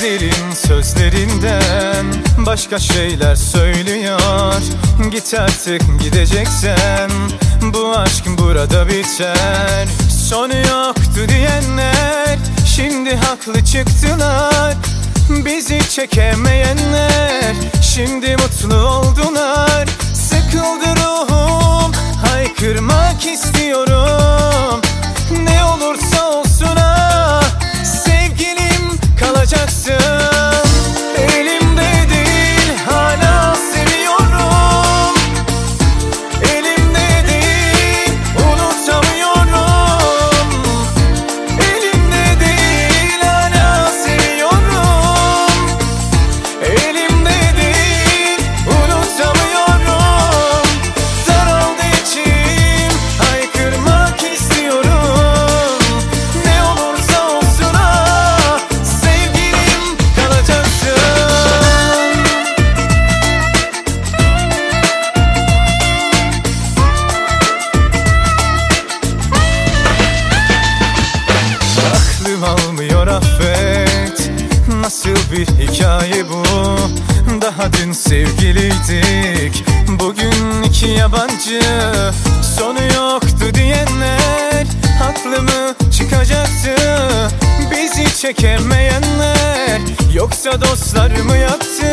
Gözlerin sözlerinden başka şeyler söylüyor. Git artık gideceksen bu aşk burada biter. Sonu yoktu diyenler şimdi haklı çıktılar. Bizi çekemeyenler şimdi mutlu oldular. Sıkıldı ruhum haykırmak istedim bir hikaye bu. Daha dün sevgiliydik. Bugün iki yabancı. Sonu yoktu diyenler Aklımı çıkacaktı? Bizi çekemeyenler Yoksa dostlarımı yaktı